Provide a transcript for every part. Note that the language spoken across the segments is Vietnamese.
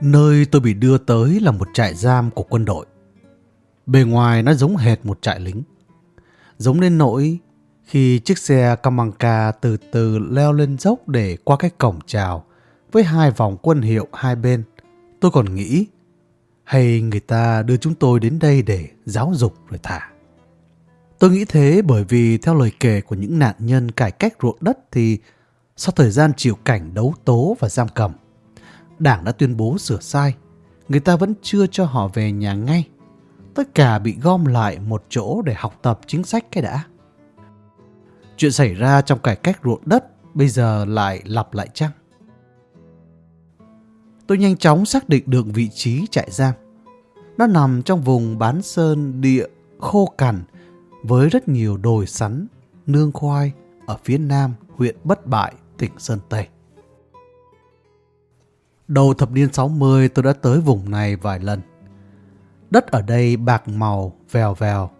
Nơi tôi bị đưa tới là một trại giam của quân đội. Bề ngoài nó giống hệt một trại lính. Giống đến nỗi khi chiếc xe Kamanka từ từ leo lên dốc để qua cái cổng chào với hai vòng quân hiệu hai bên, tôi còn nghĩ hay người ta đưa chúng tôi đến đây để giáo dục rồi thả. Tôi nghĩ thế bởi vì theo lời kể của những nạn nhân cải cách ruộng đất thì sau thời gian chịu cảnh đấu tố và giam cầm, đảng đã tuyên bố sửa sai. Người ta vẫn chưa cho họ về nhà ngay. Tất cả bị gom lại một chỗ để học tập chính sách cái đã. Chuyện xảy ra trong cải cách ruộng đất bây giờ lại lặp lại chăng? Tôi nhanh chóng xác định được vị trí trại giam. Nó nằm trong vùng bán sơn địa khô cằn với rất nhiều đồi sắn, nương khoai ở phía nam huyện Bất Bại, tỉnh Sơn Tây. Đầu thập niên 60 tôi đã tới vùng này vài lần. Đất ở đây bạc màu, vèo vèo,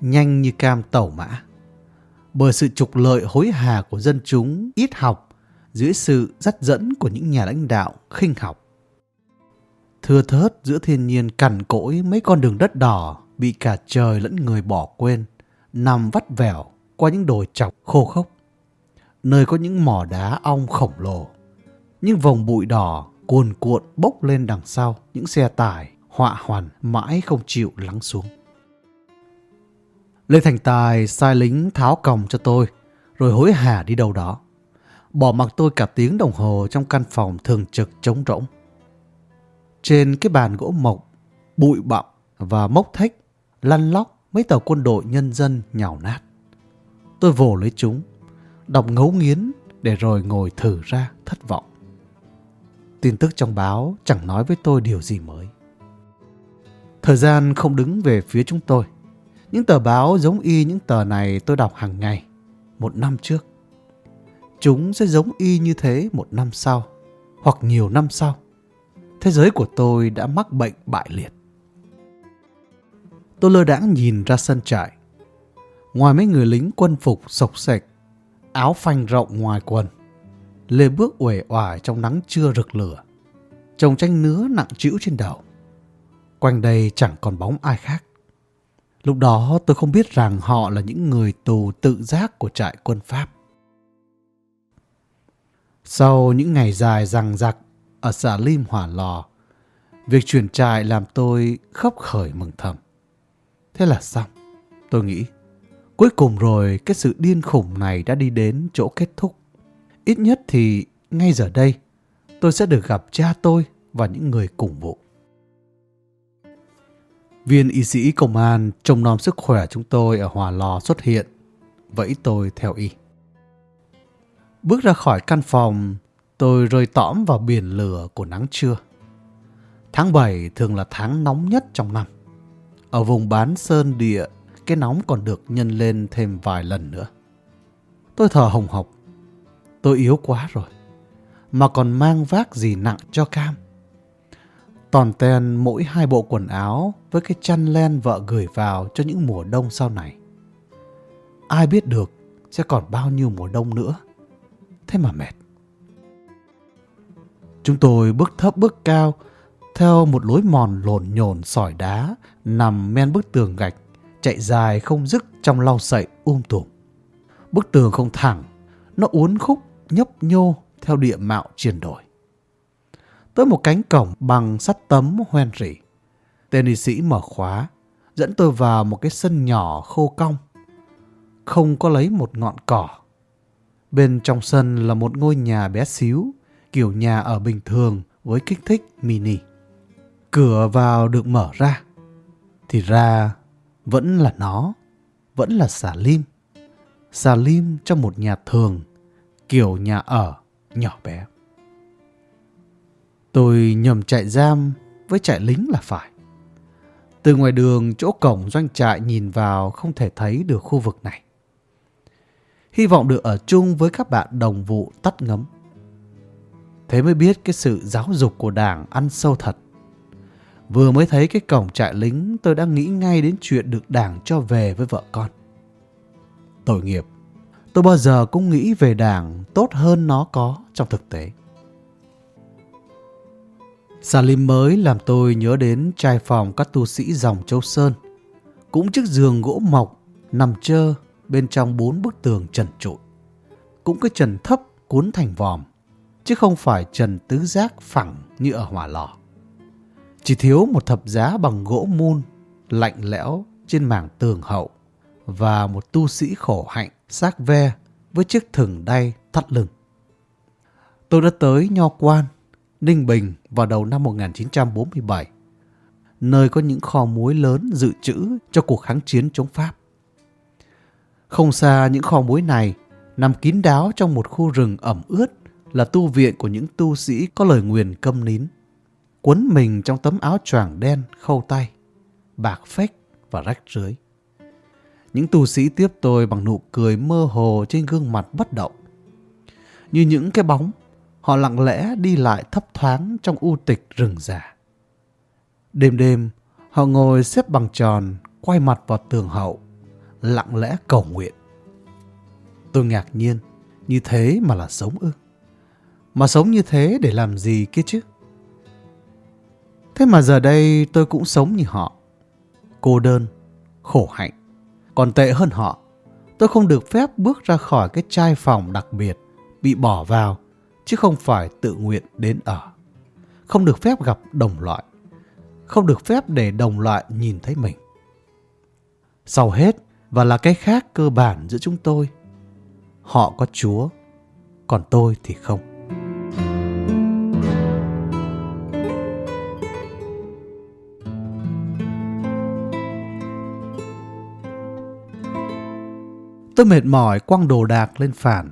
nhanh như cam tẩu mã. Bởi sự trục lợi hối hả của dân chúng ít học dưới sự dắt dẫn của những nhà lãnh đạo khinh học. Thưa thớt giữa thiên nhiên cằn cỗi mấy con đường đất đỏ bị cả trời lẫn người bỏ quên, nằm vắt vẻo qua những đồi chọc khô khốc. Nơi có những mỏ đá ong khổng lồ, những vòng bụi đỏ cuồn cuộn bốc lên đằng sau những xe tải họa hoàn mãi không chịu lắng xuống. Lê Thành Tài sai lính tháo còng cho tôi, rồi hối hả đi đâu đó. Bỏ mặc tôi cả tiếng đồng hồ trong căn phòng thường trực trống rỗng. Trên cái bàn gỗ mộc, bụi bặm và mốc thách, lăn lóc mấy tàu quân đội nhân dân nhào nát. Tôi vồ lấy chúng, đọc ngấu nghiến để rồi ngồi thử ra thất vọng. Tin tức trong báo chẳng nói với tôi điều gì mới. Thời gian không đứng về phía chúng tôi. Những tờ báo giống y những tờ này tôi đọc hàng ngày, một năm trước. Chúng sẽ giống y như thế một năm sau, hoặc nhiều năm sau. Thế giới của tôi đã mắc bệnh bại liệt. Tôi lơ đãng nhìn ra sân trại. Ngoài mấy người lính quân phục sộc sạch, áo phanh rộng ngoài quần, lê bước uể oải trong nắng trưa rực lửa, trồng tranh nứa nặng trĩu trên đầu. Quanh đây chẳng còn bóng ai khác. Lúc đó tôi không biết rằng họ là những người tù tự giác của trại quân Pháp. Sau những ngày dài rằng giặc ở xã Lim Hỏa Lò, việc chuyển trại làm tôi khóc khởi mừng thầm. Thế là xong, tôi nghĩ. Cuối cùng rồi cái sự điên khủng này đã đi đến chỗ kết thúc. Ít nhất thì ngay giờ đây tôi sẽ được gặp cha tôi và những người cùng vụ. Viên y sĩ công an trông nom sức khỏe chúng tôi ở Hòa Lò xuất hiện, vẫy tôi theo y. Bước ra khỏi căn phòng, tôi rơi tõm vào biển lửa của nắng trưa. Tháng 7 thường là tháng nóng nhất trong năm. Ở vùng bán sơn địa, cái nóng còn được nhân lên thêm vài lần nữa. Tôi thở hồng hộc. Tôi yếu quá rồi. Mà còn mang vác gì nặng cho cam. Toàn ten mỗi hai bộ quần áo với cái chăn len vợ gửi vào cho những mùa đông sau này. Ai biết được sẽ còn bao nhiêu mùa đông nữa. Thế mà mệt. Chúng tôi bước thấp bước cao theo một lối mòn lộn nhồn sỏi đá nằm men bức tường gạch chạy dài không dứt trong lau sậy um tùm. Bức tường không thẳng, nó uốn khúc nhấp nhô theo địa mạo chuyển đổi tới một cánh cổng bằng sắt tấm hoen rỉ. Tên y sĩ mở khóa, dẫn tôi vào một cái sân nhỏ khô cong. Không có lấy một ngọn cỏ. Bên trong sân là một ngôi nhà bé xíu, kiểu nhà ở bình thường với kích thích mini. Cửa vào được mở ra. Thì ra vẫn là nó, vẫn là xà lim. Xà lim trong một nhà thường, kiểu nhà ở nhỏ bé. Tôi nhầm trại giam với trại lính là phải. Từ ngoài đường chỗ cổng doanh trại nhìn vào không thể thấy được khu vực này. Hy vọng được ở chung với các bạn đồng vụ tắt ngấm. Thế mới biết cái sự giáo dục của đảng ăn sâu thật. Vừa mới thấy cái cổng trại lính tôi đã nghĩ ngay đến chuyện được đảng cho về với vợ con. Tội nghiệp, tôi bao giờ cũng nghĩ về đảng tốt hơn nó có trong thực tế. Salim mới làm tôi nhớ đến trai phòng các tu sĩ dòng Châu Sơn. Cũng chiếc giường gỗ mộc nằm trơ bên trong bốn bức tường trần trụi. Cũng cái trần thấp cuốn thành vòm, chứ không phải trần tứ giác phẳng như ở hỏa lò. Chỉ thiếu một thập giá bằng gỗ mun, lạnh lẽo trên mảng tường hậu và một tu sĩ khổ hạnh xác ve với chiếc thừng đay thắt lưng. Tôi đã tới Nho Quan, Ninh Bình vào đầu năm 1947, nơi có những kho muối lớn dự trữ cho cuộc kháng chiến chống Pháp. Không xa những kho muối này, nằm kín đáo trong một khu rừng ẩm ướt là tu viện của những tu sĩ có lời nguyền câm nín. Quấn mình trong tấm áo choàng đen khâu tay, bạc phách và rách rưới. Những tu sĩ tiếp tôi bằng nụ cười mơ hồ trên gương mặt bất động. Như những cái bóng, họ lặng lẽ đi lại thấp thoáng trong u tịch rừng già. Đêm đêm, họ ngồi xếp bằng tròn, quay mặt vào tường hậu, lặng lẽ cầu nguyện. Tôi ngạc nhiên, như thế mà là sống ư? Mà sống như thế để làm gì kia chứ? Thế mà giờ đây tôi cũng sống như họ. Cô đơn, khổ hạnh. Còn tệ hơn họ, tôi không được phép bước ra khỏi cái chai phòng đặc biệt, bị bỏ vào, chứ không phải tự nguyện đến ở. Không được phép gặp đồng loại. Không được phép để đồng loại nhìn thấy mình. Sau hết, và là cái khác cơ bản giữa chúng tôi, họ có Chúa, còn tôi thì không. Tôi mệt mỏi quăng đồ đạc lên phản.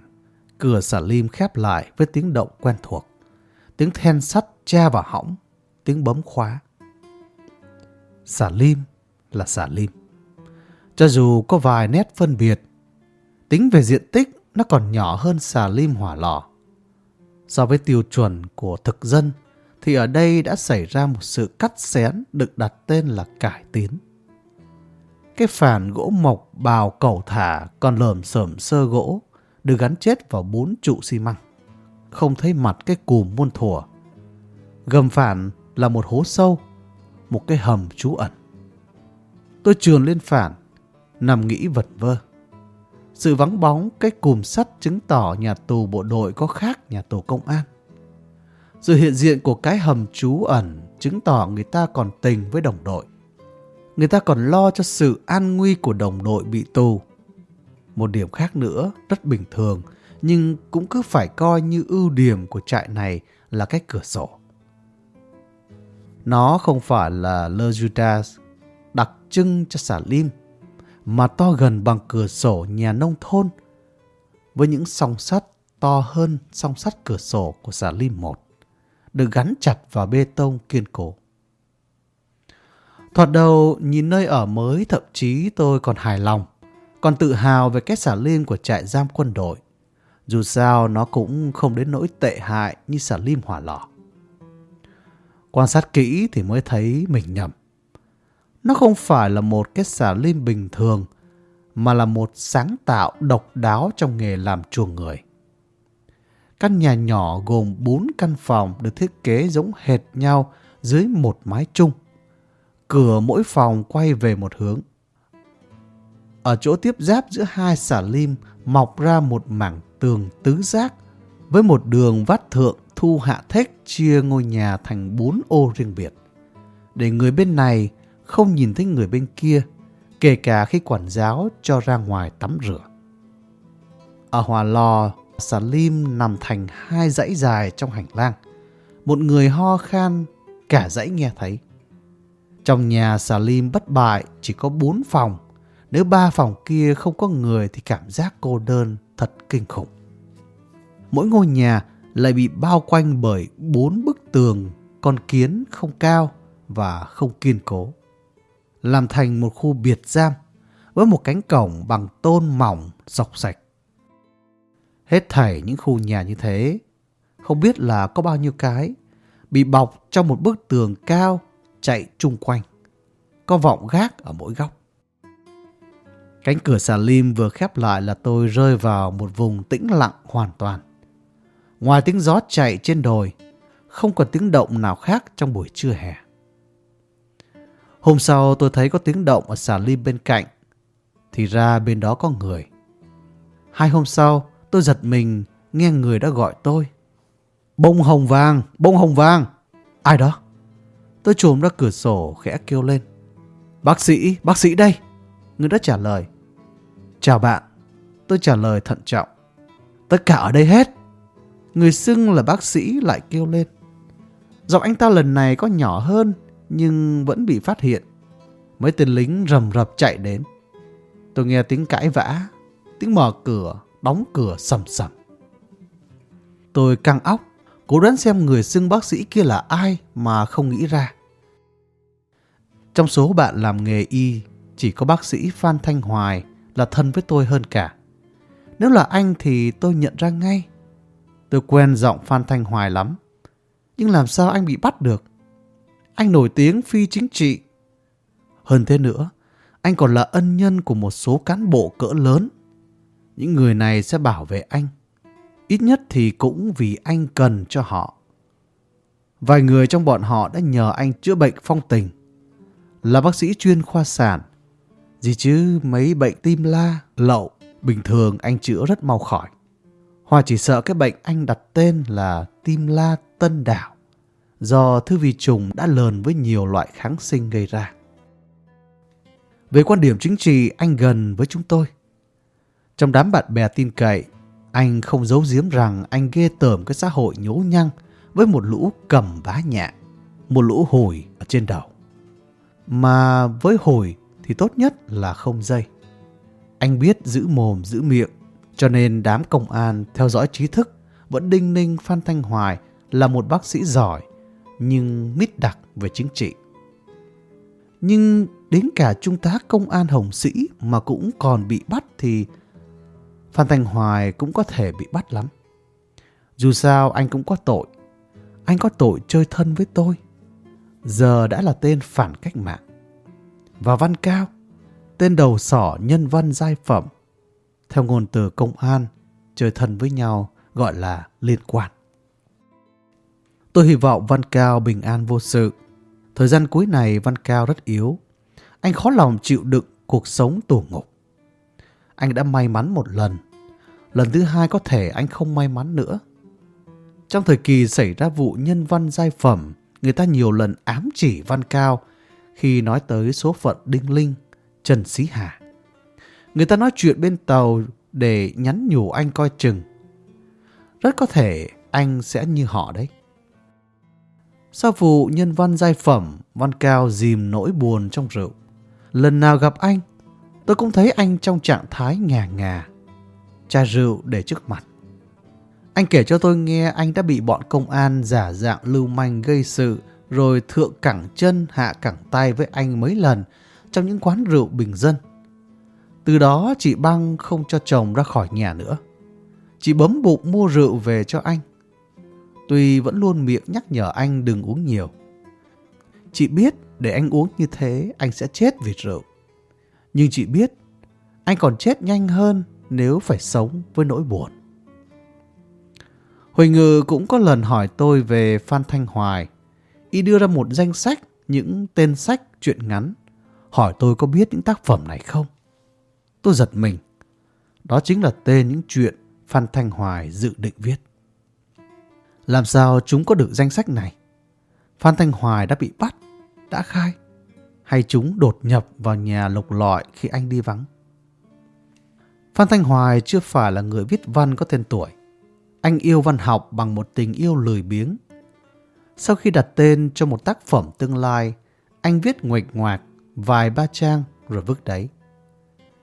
Cửa xả lim khép lại với tiếng động quen thuộc. Tiếng then sắt cha vào hỏng Tiếng bấm khóa. Xả lim là xả lim. Cho dù có vài nét phân biệt, tính về diện tích nó còn nhỏ hơn xà lim hỏa lò. So với tiêu chuẩn của thực dân, thì ở đây đã xảy ra một sự cắt xén được đặt tên là cải tiến. Cái phản gỗ mộc bào cầu thả còn lởm sởm sơ gỗ được gắn chết vào bốn trụ xi măng. Không thấy mặt cái cùm muôn thủa. Gầm phản là một hố sâu, một cái hầm trú ẩn. Tôi trườn lên phản, nằm nghĩ vật vơ. Sự vắng bóng cái cùm sắt chứng tỏ nhà tù bộ đội có khác nhà tù công an. Sự hiện diện của cái hầm trú ẩn chứng tỏ người ta còn tình với đồng đội người ta còn lo cho sự an nguy của đồng đội bị tù. Một điểm khác nữa, rất bình thường, nhưng cũng cứ phải coi như ưu điểm của trại này là cái cửa sổ. Nó không phải là Le Judas đặc trưng cho xà lim, mà to gần bằng cửa sổ nhà nông thôn, với những song sắt to hơn song sắt cửa sổ của xà lim một, được gắn chặt vào bê tông kiên cố. Thoạt đầu nhìn nơi ở mới thậm chí tôi còn hài lòng, còn tự hào về cái xả lim của trại giam quân đội. Dù sao nó cũng không đến nỗi tệ hại như xả lim hỏa lò. Quan sát kỹ thì mới thấy mình nhầm. Nó không phải là một cái xả lim bình thường, mà là một sáng tạo độc đáo trong nghề làm chuồng người. Căn nhà nhỏ gồm 4 căn phòng được thiết kế giống hệt nhau dưới một mái chung cửa mỗi phòng quay về một hướng. Ở chỗ tiếp giáp giữa hai xà lim mọc ra một mảng tường tứ giác với một đường vắt thượng thu hạ thách chia ngôi nhà thành bốn ô riêng biệt. Để người bên này không nhìn thấy người bên kia, kể cả khi quản giáo cho ra ngoài tắm rửa. Ở Hòa Lò, xà lim nằm thành hai dãy dài trong hành lang. Một người ho khan, cả dãy nghe thấy. Trong nhà Salim bất bại chỉ có bốn phòng. Nếu ba phòng kia không có người thì cảm giác cô đơn thật kinh khủng. Mỗi ngôi nhà lại bị bao quanh bởi bốn bức tường con kiến không cao và không kiên cố. Làm thành một khu biệt giam với một cánh cổng bằng tôn mỏng dọc sạch. Hết thảy những khu nhà như thế, không biết là có bao nhiêu cái, bị bọc trong một bức tường cao chạy chung quanh. Có vọng gác ở mỗi góc. Cánh cửa xà lim vừa khép lại là tôi rơi vào một vùng tĩnh lặng hoàn toàn. Ngoài tiếng gió chạy trên đồi, không còn tiếng động nào khác trong buổi trưa hè. Hôm sau tôi thấy có tiếng động ở xà lim bên cạnh. Thì ra bên đó có người. Hai hôm sau, tôi giật mình nghe người đã gọi tôi. Bông hồng vàng, bông hồng vàng. Ai đó? Tôi trồm ra cửa sổ khẽ kêu lên. Bác sĩ, bác sĩ đây. Người đã trả lời. Chào bạn. Tôi trả lời thận trọng. Tất cả ở đây hết. Người xưng là bác sĩ lại kêu lên. Giọng anh ta lần này có nhỏ hơn nhưng vẫn bị phát hiện. Mấy tên lính rầm rập chạy đến. Tôi nghe tiếng cãi vã, tiếng mở cửa, đóng cửa sầm sầm. Tôi căng óc, cố đoán xem người xưng bác sĩ kia là ai mà không nghĩ ra. Trong số bạn làm nghề y, chỉ có bác sĩ Phan Thanh Hoài là thân với tôi hơn cả. Nếu là anh thì tôi nhận ra ngay. Tôi quen giọng Phan Thanh Hoài lắm. Nhưng làm sao anh bị bắt được? Anh nổi tiếng phi chính trị. Hơn thế nữa, anh còn là ân nhân của một số cán bộ cỡ lớn. Những người này sẽ bảo vệ anh. Ít nhất thì cũng vì anh cần cho họ. Vài người trong bọn họ đã nhờ anh chữa bệnh phong tình. Là bác sĩ chuyên khoa sản. Gì chứ mấy bệnh tim la, lậu, bình thường anh chữa rất mau khỏi. Hòa chỉ sợ cái bệnh anh đặt tên là tim la tân đảo do thư vi trùng đã lờn với nhiều loại kháng sinh gây ra. Về quan điểm chính trị, anh gần với chúng tôi. Trong đám bạn bè tin cậy, anh không giấu giếm rằng anh ghê tởm cái xã hội nhố nhăng với một lũ cầm vá nhạ, một lũ hồi ở trên đầu. Mà với hồi thì tốt nhất là không dây. Anh biết giữ mồm giữ miệng, cho nên đám công an theo dõi trí thức vẫn đinh ninh Phan Thanh Hoài là một bác sĩ giỏi nhưng mít đặc về chính trị. Nhưng đến cả trung tá công an Hồng Sĩ mà cũng còn bị bắt thì Phan Thanh Hoài cũng có thể bị bắt lắm. Dù sao anh cũng có tội. Anh có tội chơi thân với tôi. Giờ đã là tên phản cách mạng. Và Văn Cao, tên đầu sỏ nhân văn giai phẩm. Theo ngôn từ công an, chơi thân với nhau gọi là liên quan. Tôi hy vọng Văn Cao bình an vô sự. Thời gian cuối này Văn Cao rất yếu. Anh khó lòng chịu đựng cuộc sống tù ngục. Anh đã may mắn một lần. Lần thứ hai có thể anh không may mắn nữa. Trong thời kỳ xảy ra vụ nhân văn giai phẩm, người ta nhiều lần ám chỉ Văn Cao khi nói tới số phận Đinh Linh, Trần Sĩ Hà. Người ta nói chuyện bên tàu để nhắn nhủ anh coi chừng. Rất có thể anh sẽ như họ đấy. Sau vụ nhân văn giai phẩm, Văn Cao dìm nỗi buồn trong rượu. Lần nào gặp anh, tôi cũng thấy anh trong trạng thái ngà ngà. Chai rượu để trước mặt. Anh kể cho tôi nghe, anh đã bị bọn công an giả dạng lưu manh gây sự, rồi thượng cẳng chân, hạ cẳng tay với anh mấy lần trong những quán rượu bình dân. Từ đó, chị Băng không cho chồng ra khỏi nhà nữa. Chị bấm bụng mua rượu về cho anh. Tuy vẫn luôn miệng nhắc nhở anh đừng uống nhiều. Chị biết để anh uống như thế, anh sẽ chết vì rượu. Nhưng chị biết anh còn chết nhanh hơn nếu phải sống với nỗi buồn. Huỳnh Ngự cũng có lần hỏi tôi về Phan Thanh Hoài. Y đưa ra một danh sách những tên sách truyện ngắn. Hỏi tôi có biết những tác phẩm này không? Tôi giật mình. Đó chính là tên những chuyện Phan Thanh Hoài dự định viết. Làm sao chúng có được danh sách này? Phan Thanh Hoài đã bị bắt, đã khai, hay chúng đột nhập vào nhà lục lọi khi anh đi vắng? Phan Thanh Hoài chưa phải là người viết văn có tên tuổi. Anh yêu văn học bằng một tình yêu lười biếng. Sau khi đặt tên cho một tác phẩm tương lai, anh viết nguệch ngoạc vài ba trang rồi vứt đấy.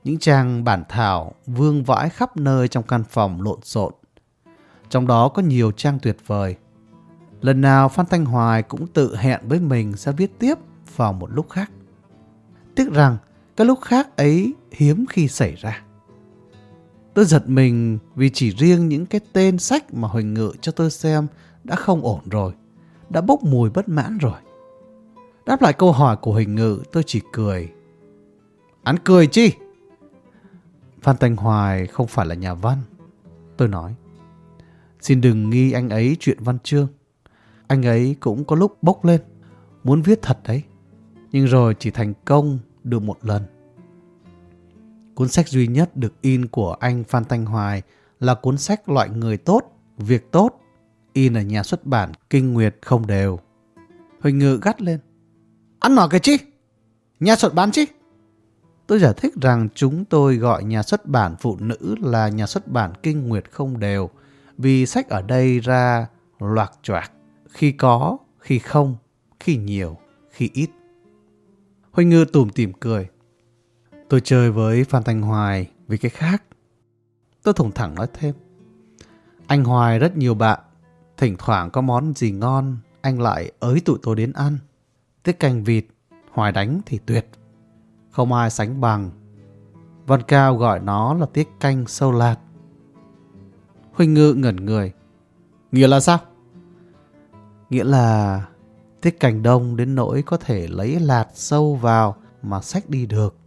Những trang bản thảo vương vãi khắp nơi trong căn phòng lộn xộn trong đó có nhiều trang tuyệt vời. Lần nào Phan Thanh Hoài cũng tự hẹn với mình sẽ viết tiếp vào một lúc khác. Tiếc rằng cái lúc khác ấy hiếm khi xảy ra. Tôi giật mình vì chỉ riêng những cái tên sách mà Huỳnh Ngự cho tôi xem đã không ổn rồi, đã bốc mùi bất mãn rồi. Đáp lại câu hỏi của Huỳnh Ngự tôi chỉ cười. Anh cười chi? Phan Thanh Hoài không phải là nhà văn. Tôi nói. Xin đừng nghi anh ấy chuyện văn chương. anh ấy cũng có lúc bốc lên, muốn viết thật đấy. Nhưng rồi chỉ thành công được một lần. Cuốn sách duy nhất được in của anh Phan Thanh Hoài là cuốn sách Loại người tốt, việc tốt, in ở nhà xuất bản Kinh Nguyệt không đều. Huỳnh Ngự gắt lên. Ăn nói cái chi? Nhà xuất bản chi? Tôi giải thích rằng chúng tôi gọi nhà xuất bản phụ nữ là nhà xuất bản Kinh Nguyệt không đều vì sách ở đây ra loạt choạc, khi có, khi không, khi nhiều, khi ít. Huỳnh Ngư tủm tỉm cười. Tôi chơi với Phan Thanh Hoài vì cái khác. Tôi thủng thẳng nói thêm. Anh Hoài rất nhiều bạn. Thỉnh thoảng có món gì ngon, anh lại ới tụi tôi đến ăn. Tiết canh vịt, Hoài đánh thì tuyệt. Không ai sánh bằng. Văn Cao gọi nó là tiết canh sâu lạt. huynh Ngư ngẩn người. Nghĩa là sao? Nghĩa là tiết canh đông đến nỗi có thể lấy lạt sâu vào mà sách đi được.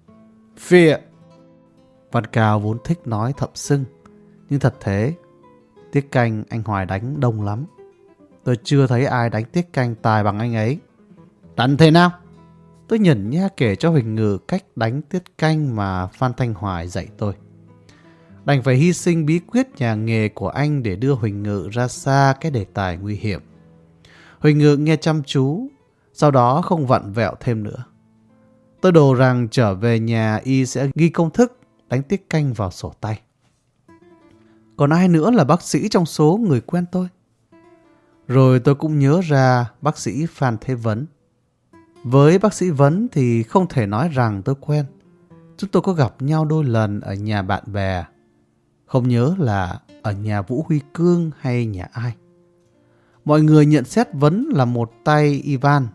Phịa! Văn Cao vốn thích nói thậm sưng. Nhưng thật thế, tiết canh anh Hoài đánh đông lắm. Tôi chưa thấy ai đánh tiết canh tài bằng anh ấy. Đánh thế nào? Tôi nhẩn nha kể cho Huỳnh Ngự cách đánh tiết canh mà Phan Thanh Hoài dạy tôi. Đành phải hy sinh bí quyết nhà nghề của anh để đưa Huỳnh Ngự ra xa cái đề tài nguy hiểm. Huỳnh Ngự nghe chăm chú, sau đó không vặn vẹo thêm nữa. Tôi đồ rằng trở về nhà y sẽ ghi công thức, đánh tiết canh vào sổ tay. Còn ai nữa là bác sĩ trong số người quen tôi? Rồi tôi cũng nhớ ra bác sĩ Phan Thế Vấn. Với bác sĩ Vấn thì không thể nói rằng tôi quen. Chúng tôi có gặp nhau đôi lần ở nhà bạn bè. Không nhớ là ở nhà Vũ Huy Cương hay nhà ai. Mọi người nhận xét Vấn là một tay Ivan.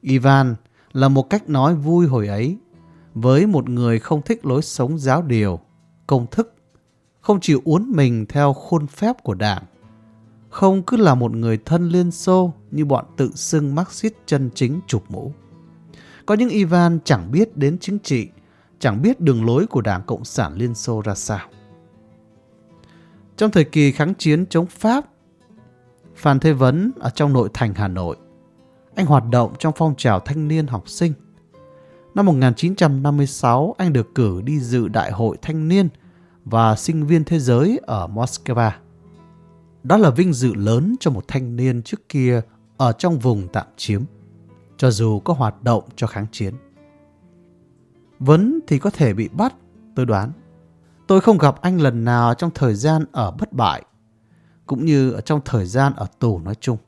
Ivan là một cách nói vui hồi ấy với một người không thích lối sống giáo điều, công thức, không chịu uốn mình theo khuôn phép của đảng, không cứ là một người thân Liên Xô như bọn tự xưng Marxist chân chính chụp mũ. Có những Ivan chẳng biết đến chính trị, chẳng biết đường lối của Đảng Cộng sản Liên Xô ra sao. Trong thời kỳ kháng chiến chống Pháp, Phan Thế Vấn ở trong nội thành Hà Nội, anh hoạt động trong phong trào thanh niên học sinh. Năm 1956, anh được cử đi dự Đại hội Thanh niên và sinh viên thế giới ở Moscow. Đó là vinh dự lớn cho một thanh niên trước kia ở trong vùng tạm chiếm, cho dù có hoạt động cho kháng chiến. Vấn thì có thể bị bắt, tôi đoán. Tôi không gặp anh lần nào trong thời gian ở bất bại, cũng như ở trong thời gian ở tù nói chung.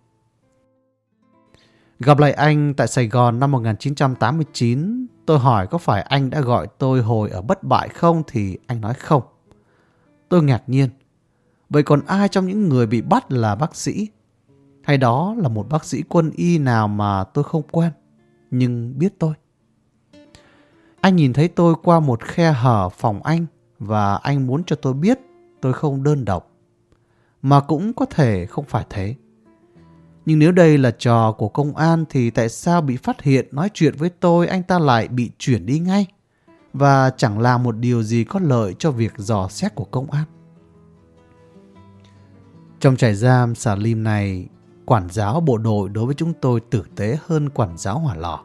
Gặp lại anh tại Sài Gòn năm 1989, tôi hỏi có phải anh đã gọi tôi hồi ở bất bại không thì anh nói không. Tôi ngạc nhiên. Vậy còn ai trong những người bị bắt là bác sĩ? Hay đó là một bác sĩ quân y nào mà tôi không quen, nhưng biết tôi? Anh nhìn thấy tôi qua một khe hở phòng anh và anh muốn cho tôi biết tôi không đơn độc. Mà cũng có thể không phải thế. Nhưng nếu đây là trò của công an thì tại sao bị phát hiện nói chuyện với tôi anh ta lại bị chuyển đi ngay? Và chẳng làm một điều gì có lợi cho việc dò xét của công an. Trong trại giam xà lim này, quản giáo bộ đội đối với chúng tôi tử tế hơn quản giáo hỏa lò.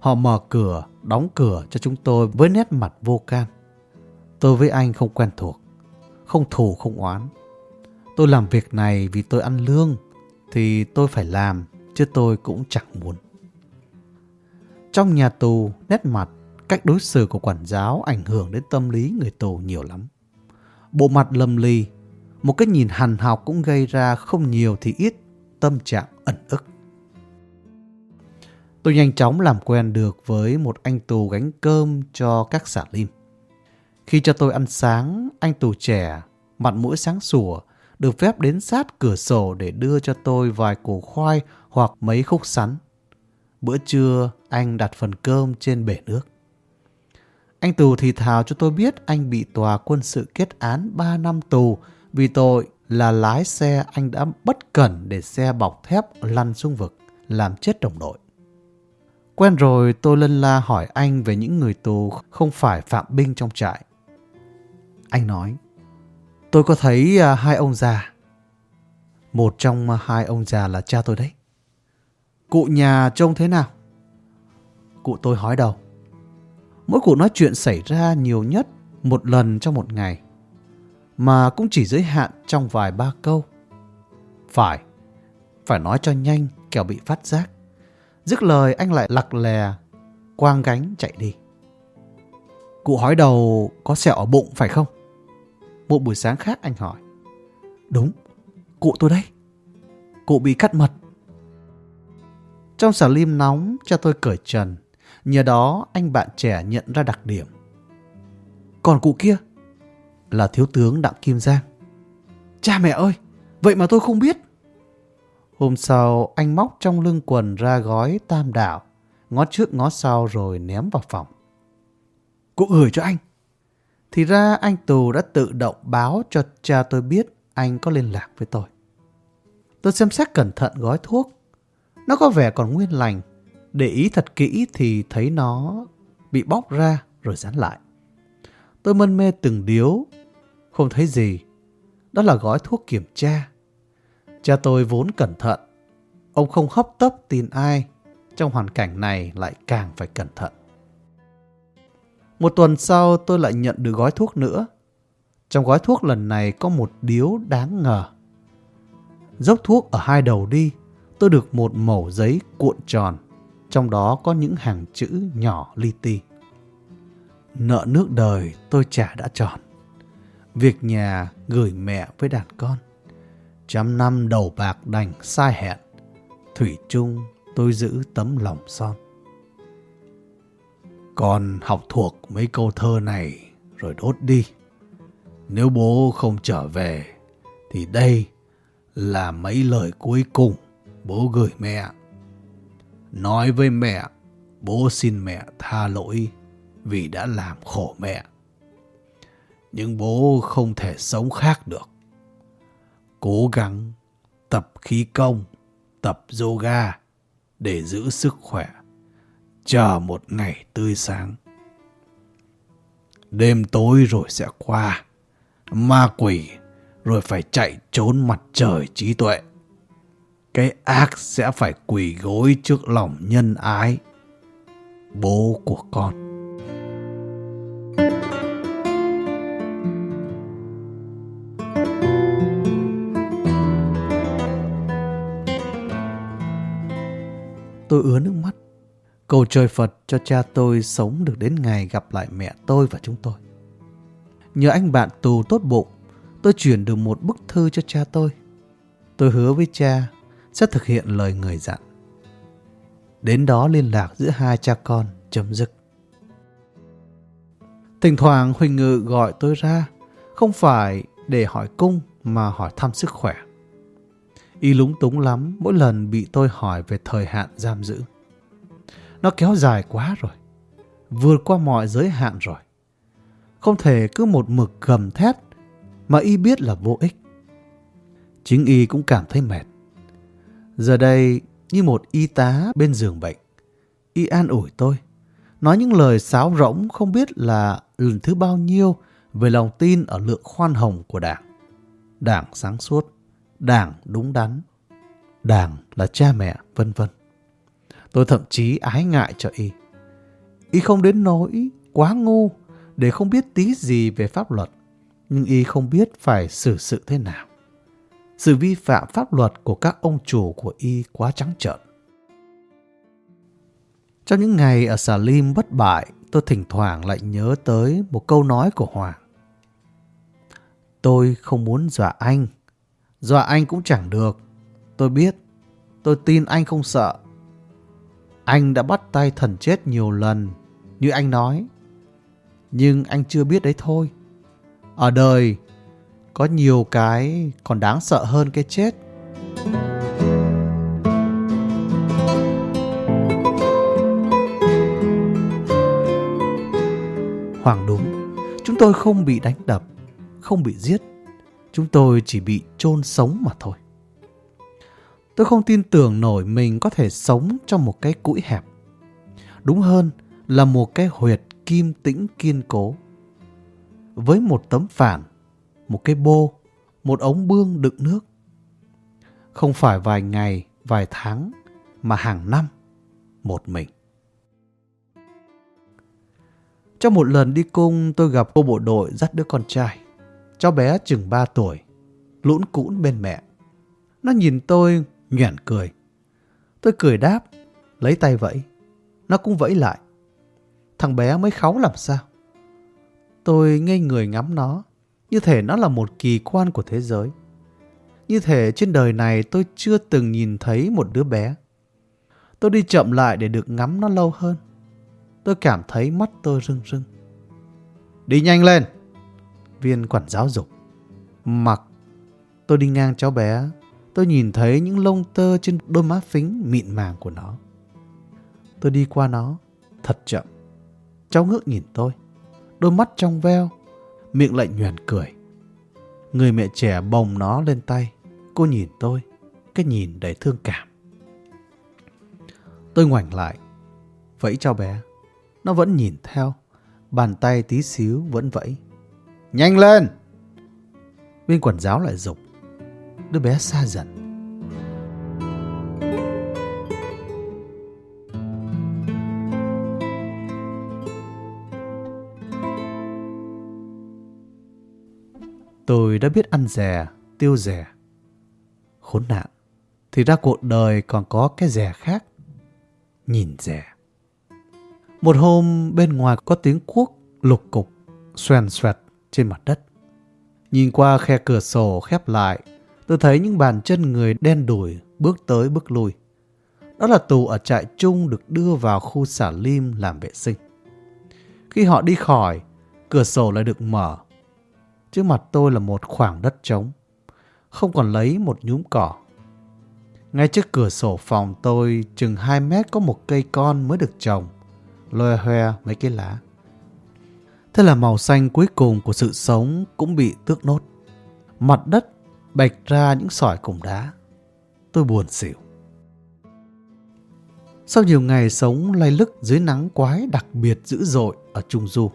Họ mở cửa, đóng cửa cho chúng tôi với nét mặt vô can. Tôi với anh không quen thuộc, không thù không oán. Tôi làm việc này vì tôi ăn lương, thì tôi phải làm, chứ tôi cũng chẳng muốn. Trong nhà tù, nét mặt, cách đối xử của quản giáo ảnh hưởng đến tâm lý người tù nhiều lắm. Bộ mặt lầm lì, một cái nhìn hằn học cũng gây ra không nhiều thì ít tâm trạng ẩn ức. Tôi nhanh chóng làm quen được với một anh tù gánh cơm cho các xả lim. Khi cho tôi ăn sáng, anh tù trẻ, mặt mũi sáng sủa, được phép đến sát cửa sổ để đưa cho tôi vài củ khoai hoặc mấy khúc sắn. Bữa trưa, anh đặt phần cơm trên bể nước. Anh tù thì thào cho tôi biết anh bị tòa quân sự kết án 3 năm tù vì tội là lái xe anh đã bất cẩn để xe bọc thép lăn xuống vực, làm chết đồng đội. Quen rồi tôi lân la hỏi anh về những người tù không phải phạm binh trong trại. Anh nói, tôi có thấy à, hai ông già. Một trong à, hai ông già là cha tôi đấy. Cụ nhà trông thế nào? Cụ tôi hỏi đầu. Mỗi cuộc nói chuyện xảy ra nhiều nhất một lần trong một ngày, mà cũng chỉ giới hạn trong vài ba câu. Phải, phải nói cho nhanh kẻo bị phát giác. Dứt lời anh lại lặc lè, quang gánh chạy đi. Cụ hỏi đầu có sẹo ở bụng phải không? Một buổi sáng khác anh hỏi. Đúng, cụ tôi đây. Cụ bị cắt mật. Trong xà lim nóng cho tôi cởi trần. Nhờ đó anh bạn trẻ nhận ra đặc điểm. Còn cụ kia là thiếu tướng Đặng Kim Giang. Cha mẹ ơi, vậy mà tôi không biết. Hôm sau anh móc trong lưng quần ra gói tam đảo, ngó trước ngó sau rồi ném vào phòng. Cụ gửi cho anh. Thì ra anh Tù đã tự động báo cho cha tôi biết anh có liên lạc với tôi. Tôi xem xét cẩn thận gói thuốc. Nó có vẻ còn nguyên lành. Để ý thật kỹ thì thấy nó bị bóc ra rồi dán lại. Tôi mân mê từng điếu, không thấy gì. Đó là gói thuốc kiểm tra. Cha tôi vốn cẩn thận. Ông không hấp tấp tin ai. Trong hoàn cảnh này lại càng phải cẩn thận. Một tuần sau tôi lại nhận được gói thuốc nữa. Trong gói thuốc lần này có một điếu đáng ngờ. Dốc thuốc ở hai đầu đi, tôi được một mẩu giấy cuộn tròn. Trong đó có những hàng chữ nhỏ li ti. Nợ nước đời tôi trả đã tròn. Việc nhà gửi mẹ với đàn con. Trăm năm đầu bạc đành sai hẹn. Thủy chung tôi giữ tấm lòng son. Con học thuộc mấy câu thơ này rồi đốt đi. Nếu bố không trở về thì đây là mấy lời cuối cùng bố gửi mẹ. Nói với mẹ, bố xin mẹ tha lỗi vì đã làm khổ mẹ. Nhưng bố không thể sống khác được. Cố gắng tập khí công, tập yoga để giữ sức khỏe chờ một ngày tươi sáng. Đêm tối rồi sẽ qua, ma quỷ rồi phải chạy trốn mặt trời trí tuệ. Cái ác sẽ phải quỳ gối trước lòng nhân ái, bố của con. Cầu trời Phật cho cha tôi sống được đến ngày gặp lại mẹ tôi và chúng tôi. Nhờ anh bạn tù tốt bụng, tôi chuyển được một bức thư cho cha tôi. Tôi hứa với cha sẽ thực hiện lời người dặn. Đến đó liên lạc giữa hai cha con chấm dứt. Thỉnh thoảng Huỳnh Ngự gọi tôi ra, không phải để hỏi cung mà hỏi thăm sức khỏe. Y lúng túng lắm mỗi lần bị tôi hỏi về thời hạn giam giữ. Nó kéo dài quá rồi. Vượt qua mọi giới hạn rồi. Không thể cứ một mực gầm thét mà y biết là vô ích. Chính y cũng cảm thấy mệt. Giờ đây như một y tá bên giường bệnh. Y an ủi tôi. Nói những lời sáo rỗng không biết là lần thứ bao nhiêu về lòng tin ở lượng khoan hồng của Đảng. Đảng sáng suốt, Đảng đúng đắn, Đảng là cha mẹ, vân vân. Tôi thậm chí ái ngại cho y. Y không đến nỗi quá ngu để không biết tí gì về pháp luật, nhưng y không biết phải xử sự thế nào. Sự vi phạm pháp luật của các ông chủ của y quá trắng trợn. Trong những ngày ở xà lim bất bại, tôi thỉnh thoảng lại nhớ tới một câu nói của Hoàng. Tôi không muốn dọa anh. Dọa anh cũng chẳng được. Tôi biết. Tôi tin anh không sợ. Anh đã bắt tay thần chết nhiều lần, như anh nói. Nhưng anh chưa biết đấy thôi. Ở đời, có nhiều cái còn đáng sợ hơn cái chết. Hoàng đúng, chúng tôi không bị đánh đập, không bị giết. Chúng tôi chỉ bị chôn sống mà thôi. Tôi không tin tưởng nổi mình có thể sống trong một cái cũi hẹp. Đúng hơn là một cái huyệt kim tĩnh kiên cố. Với một tấm phản, một cái bô, một ống bương đựng nước. Không phải vài ngày, vài tháng, mà hàng năm một mình. Trong một lần đi cung tôi gặp cô bộ đội dắt đứa con trai. Cháu bé chừng 3 tuổi, lũn cũn bên mẹ. Nó nhìn tôi nhoẻn cười. Tôi cười đáp, lấy tay vẫy. Nó cũng vẫy lại. Thằng bé mới kháu làm sao? Tôi ngây người ngắm nó, như thể nó là một kỳ quan của thế giới. Như thể trên đời này tôi chưa từng nhìn thấy một đứa bé. Tôi đi chậm lại để được ngắm nó lâu hơn. Tôi cảm thấy mắt tôi rưng rưng. Đi nhanh lên! Viên quản giáo dục. Mặc. Tôi đi ngang cháu bé. Tôi nhìn thấy những lông tơ trên đôi má phính mịn màng của nó. Tôi đi qua nó, thật chậm. Cháu ngước nhìn tôi. Đôi mắt trong veo, miệng lại nhoẻn cười. Người mẹ trẻ bồng nó lên tay. Cô nhìn tôi, cái nhìn đầy thương cảm. Tôi ngoảnh lại, vẫy cho bé. Nó vẫn nhìn theo, bàn tay tí xíu vẫn vẫy. Nhanh lên! Viên quản giáo lại dục. Đứa bé xa dần. Tôi đã biết ăn rẻ, tiêu rẻ. Khốn nạn, thì ra cuộc đời còn có cái rẻ khác. Nhìn rẻ. Một hôm bên ngoài có tiếng cuốc lục cục, xoèn xoẹt trên mặt đất. Nhìn qua khe cửa sổ khép lại, tôi thấy những bàn chân người đen đủi bước tới bước lui. Đó là tù ở trại chung được đưa vào khu xả lim làm vệ sinh. Khi họ đi khỏi, cửa sổ lại được mở. Trước mặt tôi là một khoảng đất trống, không còn lấy một nhúm cỏ. Ngay trước cửa sổ phòng tôi chừng 2 mét có một cây con mới được trồng, loe hoe mấy cái lá. Thế là màu xanh cuối cùng của sự sống cũng bị tước nốt. Mặt đất bạch ra những sỏi cùng đá. Tôi buồn xỉu. Sau nhiều ngày sống lay lức dưới nắng quái đặc biệt dữ dội ở Trung Du,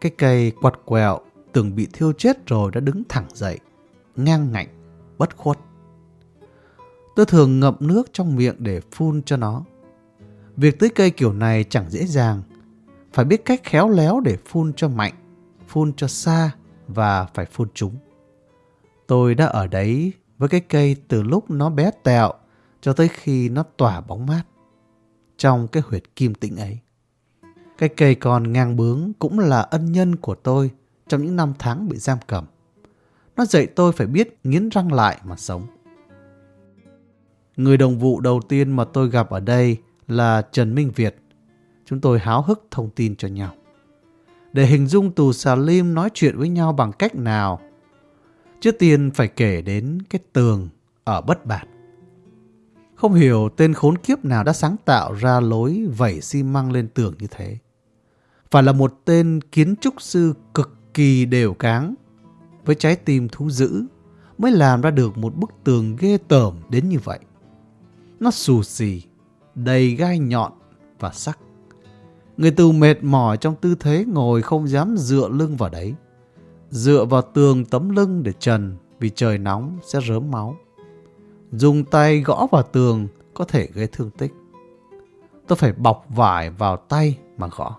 cái cây quạt quẹo từng bị thiêu chết rồi đã đứng thẳng dậy, ngang ngạnh, bất khuất. Tôi thường ngậm nước trong miệng để phun cho nó. Việc tưới cây kiểu này chẳng dễ dàng. Phải biết cách khéo léo để phun cho mạnh, phun cho xa và phải phun chúng. Tôi đã ở đấy với cái cây từ lúc nó bé tẹo cho tới khi nó tỏa bóng mát. Trong cái huyệt kim tĩnh ấy. Cái cây còn ngang bướng cũng là ân nhân của tôi trong những năm tháng bị giam cầm. Nó dạy tôi phải biết nghiến răng lại mà sống. Người đồng vụ đầu tiên mà tôi gặp ở đây là Trần Minh Việt. Chúng tôi háo hức thông tin cho nhau. Để hình dung tù xà lim nói chuyện với nhau bằng cách nào, trước tiên phải kể đến cái tường ở bất bạt. Không hiểu tên khốn kiếp nào đã sáng tạo ra lối vẩy xi măng lên tường như thế. Phải là một tên kiến trúc sư cực kỳ đều cáng, với trái tim thú dữ, mới làm ra được một bức tường ghê tởm đến như vậy. Nó xù xì, đầy gai nhọn và sắc. Người tù mệt mỏi trong tư thế ngồi không dám dựa lưng vào đấy. Dựa vào tường tấm lưng để trần vì trời nóng sẽ rớm máu. Dùng tay gõ vào tường có thể gây thương tích. Tôi phải bọc vải vào tay mà gõ.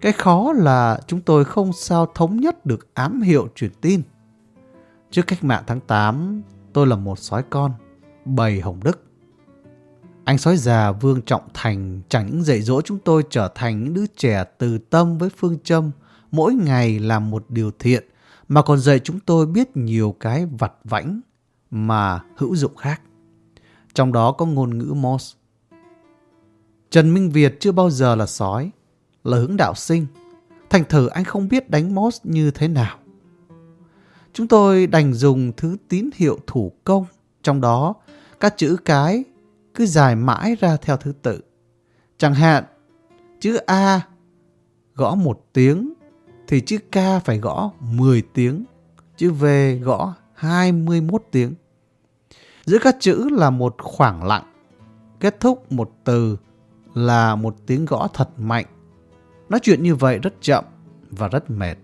Cái khó là chúng tôi không sao thống nhất được ám hiệu truyền tin. Trước cách mạng tháng 8, tôi là một sói con, bầy Hồng Đức. Anh sói già Vương Trọng Thành chẳng những dạy dỗ chúng tôi trở thành những đứa trẻ từ tâm với phương châm mỗi ngày làm một điều thiện mà còn dạy chúng tôi biết nhiều cái vặt vãnh mà hữu dụng khác. Trong đó có ngôn ngữ Morse. Trần Minh Việt chưa bao giờ là sói, là hướng đạo sinh. Thành thử anh không biết đánh Morse như thế nào. Chúng tôi đành dùng thứ tín hiệu thủ công, trong đó các chữ cái cứ dài mãi ra theo thứ tự. Chẳng hạn, chữ A gõ một tiếng, thì chữ K phải gõ 10 tiếng, chữ V gõ 21 tiếng. Giữa các chữ là một khoảng lặng, kết thúc một từ là một tiếng gõ thật mạnh. Nói chuyện như vậy rất chậm và rất mệt.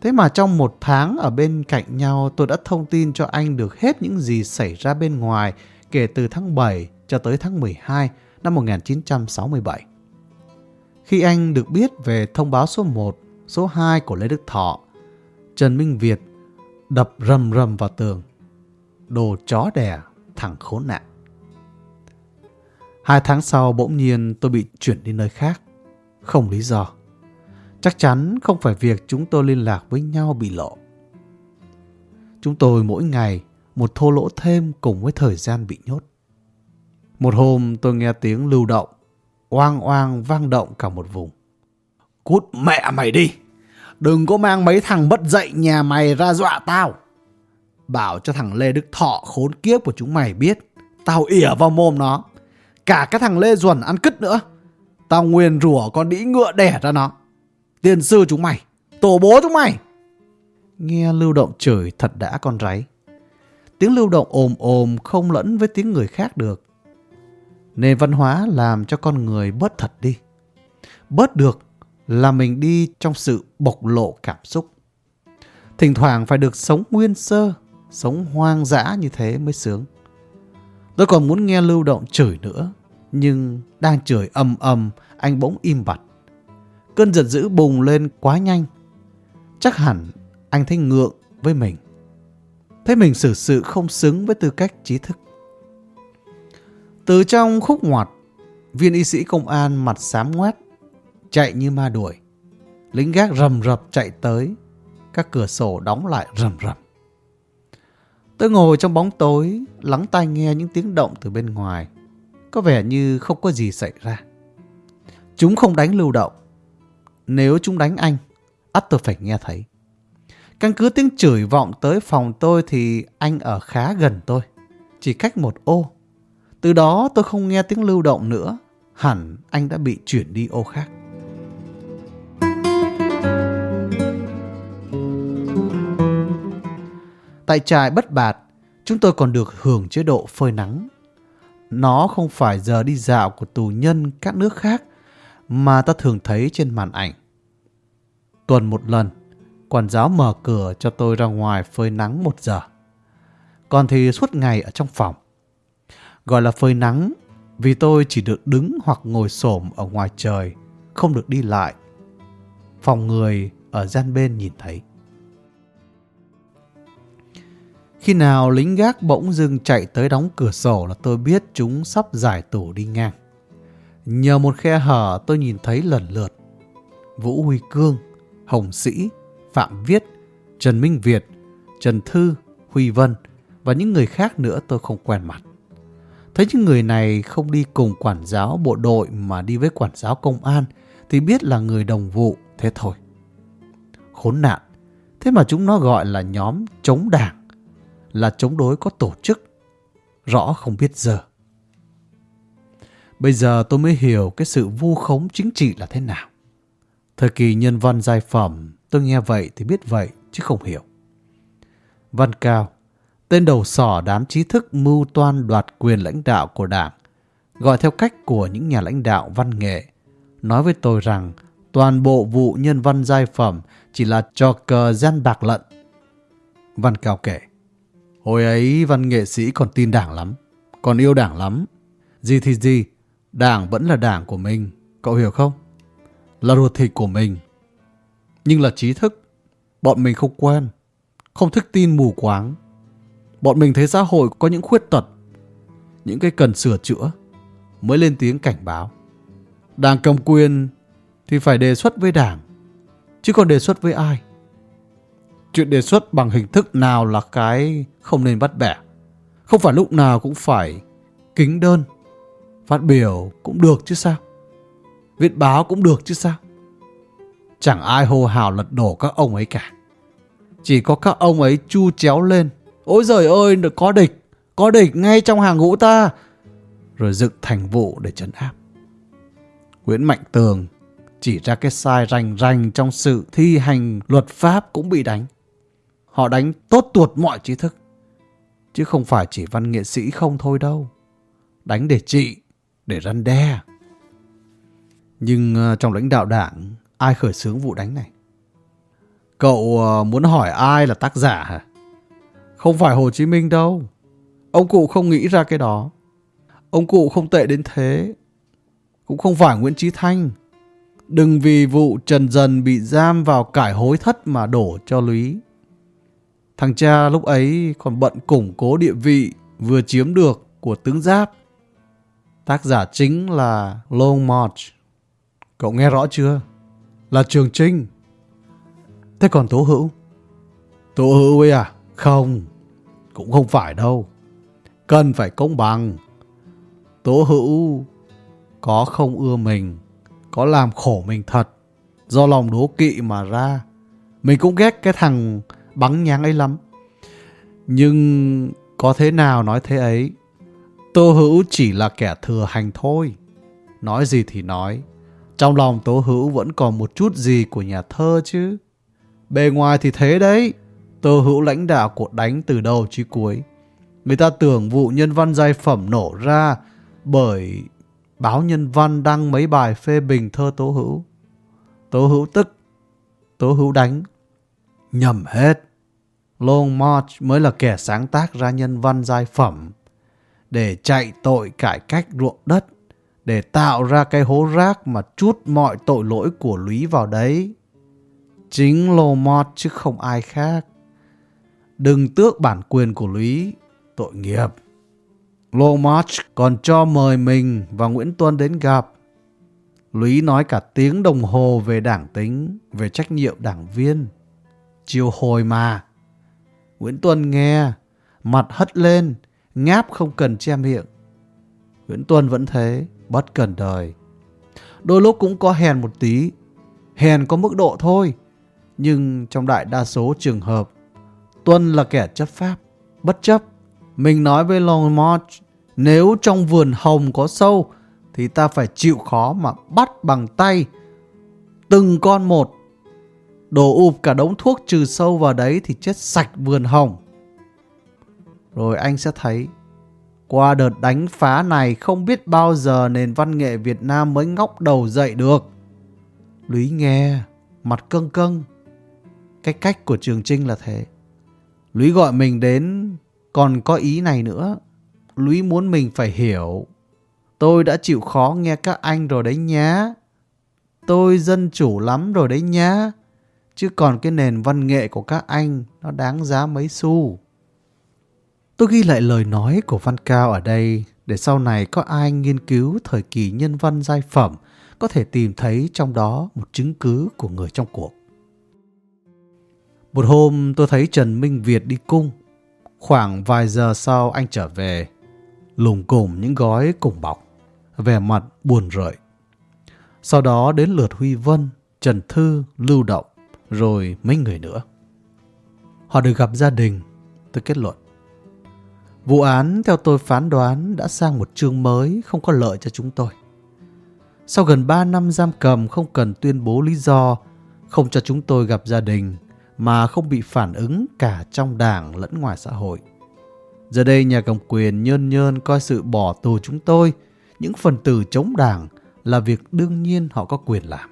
Thế mà trong một tháng ở bên cạnh nhau tôi đã thông tin cho anh được hết những gì xảy ra bên ngoài kể từ tháng 7 cho tới tháng 12 năm 1967. Khi anh được biết về thông báo số 1, số 2 của Lê Đức Thọ, Trần Minh Việt đập rầm rầm vào tường. Đồ chó đẻ, thằng khốn nạn. Hai tháng sau bỗng nhiên tôi bị chuyển đi nơi khác. Không lý do. Chắc chắn không phải việc chúng tôi liên lạc với nhau bị lộ. Chúng tôi mỗi ngày một thô lỗ thêm cùng với thời gian bị nhốt. Một hôm tôi nghe tiếng lưu động, oang oang vang động cả một vùng. Cút mẹ mày đi! Đừng có mang mấy thằng bất dậy nhà mày ra dọa tao. Bảo cho thằng Lê Đức Thọ khốn kiếp của chúng mày biết. Tao ỉa vào mồm nó. Cả cái thằng Lê Duẩn ăn cứt nữa. Tao nguyền rủa con đĩ ngựa đẻ ra nó. Tiền sư chúng mày. Tổ bố chúng mày. Nghe lưu động chửi thật đã con ráy. Tiếng lưu động ồm ồm không lẫn với tiếng người khác được. Nền văn hóa làm cho con người bớt thật đi. Bớt được là mình đi trong sự bộc lộ cảm xúc. Thỉnh thoảng phải được sống nguyên sơ, sống hoang dã như thế mới sướng. Tôi còn muốn nghe lưu động chửi nữa, nhưng đang chửi ầm ầm, anh bỗng im bặt. Cơn giận dữ bùng lên quá nhanh. Chắc hẳn anh thấy ngượng với mình. Thấy mình xử sự không xứng với tư cách trí thức. Từ trong khúc ngoặt, viên y sĩ công an mặt xám ngoét, chạy như ma đuổi. Lính gác rầm rập chạy tới, các cửa sổ đóng lại rầm rầm. Tôi ngồi trong bóng tối, lắng tai nghe những tiếng động từ bên ngoài. Có vẻ như không có gì xảy ra. Chúng không đánh lưu động. Nếu chúng đánh anh, ắt tôi phải nghe thấy. Căn cứ tiếng chửi vọng tới phòng tôi thì anh ở khá gần tôi. Chỉ cách một ô. Từ đó tôi không nghe tiếng lưu động nữa. Hẳn anh đã bị chuyển đi ô khác. Tại trại bất bạt, chúng tôi còn được hưởng chế độ phơi nắng. Nó không phải giờ đi dạo của tù nhân các nước khác mà ta thường thấy trên màn ảnh. Tuần một lần, quản giáo mở cửa cho tôi ra ngoài phơi nắng một giờ. Còn thì suốt ngày ở trong phòng. Gọi là phơi nắng vì tôi chỉ được đứng hoặc ngồi xổm ở ngoài trời, không được đi lại. Phòng người ở gian bên nhìn thấy. Khi nào lính gác bỗng dưng chạy tới đóng cửa sổ là tôi biết chúng sắp giải tủ đi ngang. Nhờ một khe hở tôi nhìn thấy lần lượt. Vũ Huy Cương, Hồng Sĩ, Phạm Viết, Trần Minh Việt, Trần Thư, Huy Vân và những người khác nữa tôi không quen mặt. Thấy những người này không đi cùng quản giáo bộ đội mà đi với quản giáo công an thì biết là người đồng vụ, thế thôi. Khốn nạn, thế mà chúng nó gọi là nhóm chống đảng là chống đối có tổ chức. Rõ không biết giờ. Bây giờ tôi mới hiểu cái sự vu khống chính trị là thế nào. Thời kỳ nhân văn giai phẩm, tôi nghe vậy thì biết vậy, chứ không hiểu. Văn Cao, tên đầu sỏ đám trí thức mưu toan đoạt quyền lãnh đạo của đảng, gọi theo cách của những nhà lãnh đạo văn nghệ, nói với tôi rằng toàn bộ vụ nhân văn giai phẩm chỉ là trò cờ gian bạc lận. Văn Cao kể, Hồi ấy văn nghệ sĩ còn tin đảng lắm, còn yêu đảng lắm. Gì thì gì, đảng vẫn là đảng của mình, cậu hiểu không? Là ruột thịt của mình. Nhưng là trí thức, bọn mình không quen, không thích tin mù quáng. Bọn mình thấy xã hội có những khuyết tật, những cái cần sửa chữa, mới lên tiếng cảnh báo. Đảng cầm quyền thì phải đề xuất với đảng, chứ còn đề xuất với ai? Chuyện đề xuất bằng hình thức nào là cái không nên bắt bẻ. Không phải lúc nào cũng phải kính đơn, phát biểu cũng được chứ sao. Viết báo cũng được chứ sao. Chẳng ai hô hào lật đổ các ông ấy cả. Chỉ có các ông ấy chu chéo lên. Ôi giời ơi, có địch, có địch ngay trong hàng ngũ ta. Rồi dựng thành vụ để trấn áp. Nguyễn Mạnh Tường chỉ ra cái sai rành rành trong sự thi hành luật pháp cũng bị đánh. Họ đánh tốt tuột mọi trí thức. Chứ không phải chỉ văn nghệ sĩ không thôi đâu. Đánh để trị, để răn đe. Nhưng ờ, trong lãnh đạo đảng, ai khởi xướng vụ đánh này? Cậu ờ, muốn hỏi ai là tác giả hả? Không phải Hồ Chí Minh đâu. Ông cụ không nghĩ ra cái đó. Ông cụ không tệ đến thế. Cũng không phải Nguyễn Trí Thanh. Đừng vì vụ Trần Dần bị giam vào cải hối thất mà đổ cho Lúy. Thằng cha lúc ấy còn bận củng cố địa vị vừa chiếm được của tướng Giáp. Tác giả chính là Long March. Cậu nghe rõ chưa? Là Trường Trinh. Thế còn Tố Hữu? Tố Hữu ấy à? Không, cũng không phải đâu. Cần phải công bằng. Tố Hữu có không ưa mình, có làm khổ mình thật, do lòng đố kỵ mà ra. Mình cũng ghét cái thằng bắn nhang ấy lắm. Nhưng có thế nào nói thế ấy. Tô Hữu chỉ là kẻ thừa hành thôi. Nói gì thì nói. Trong lòng Tố Hữu vẫn còn một chút gì của nhà thơ chứ. Bề ngoài thì thế đấy. Tô Hữu lãnh đạo cuộc đánh từ đầu chí cuối. Người ta tưởng vụ nhân văn giai phẩm nổ ra bởi báo nhân văn đăng mấy bài phê bình thơ Tố Hữu. Tố Hữu tức. Tố Hữu đánh. Nhầm hết. Long March mới là kẻ sáng tác ra nhân văn giai phẩm để chạy tội cải cách ruộng đất, để tạo ra cái hố rác mà chút mọi tội lỗi của lý vào đấy. Chính Lomot chứ không ai khác. Đừng tước bản quyền của lý tội nghiệp. Lomot còn cho mời mình và Nguyễn Tuân đến gặp. lý nói cả tiếng đồng hồ về đảng tính, về trách nhiệm đảng viên. Chiều hồi mà. Nguyễn Tuân nghe, mặt hất lên, ngáp không cần che miệng. Nguyễn Tuân vẫn thế, bất cần đời. Đôi lúc cũng có hèn một tí, hèn có mức độ thôi. Nhưng trong đại đa số trường hợp, Tuân là kẻ chấp pháp, bất chấp. Mình nói với Longmont, nếu trong vườn hồng có sâu, thì ta phải chịu khó mà bắt bằng tay. Từng con một. Đổ ụp cả đống thuốc trừ sâu vào đấy thì chết sạch vườn hồng. Rồi anh sẽ thấy qua đợt đánh phá này không biết bao giờ nền văn nghệ Việt Nam mới ngóc đầu dậy được. Lũy nghe, mặt cưng cưng. cách cách của Trường Trinh là thế. Lũy gọi mình đến còn có ý này nữa. Lũy muốn mình phải hiểu. Tôi đã chịu khó nghe các anh rồi đấy nhá. Tôi dân chủ lắm rồi đấy nhá. Chứ còn cái nền văn nghệ của các anh nó đáng giá mấy xu. Tôi ghi lại lời nói của Văn Cao ở đây để sau này có ai nghiên cứu thời kỳ nhân văn giai phẩm có thể tìm thấy trong đó một chứng cứ của người trong cuộc. Một hôm tôi thấy Trần Minh Việt đi cung. Khoảng vài giờ sau anh trở về, lùng cùng những gói cùng bọc, vẻ mặt buồn rợi. Sau đó đến lượt Huy Vân, Trần Thư, Lưu Động, rồi mấy người nữa. Họ được gặp gia đình, tôi kết luận. Vụ án theo tôi phán đoán đã sang một chương mới không có lợi cho chúng tôi. Sau gần 3 năm giam cầm không cần tuyên bố lý do, không cho chúng tôi gặp gia đình, mà không bị phản ứng cả trong đảng lẫn ngoài xã hội. Giờ đây nhà cầm quyền nhơn nhơn coi sự bỏ tù chúng tôi, những phần tử chống đảng là việc đương nhiên họ có quyền làm.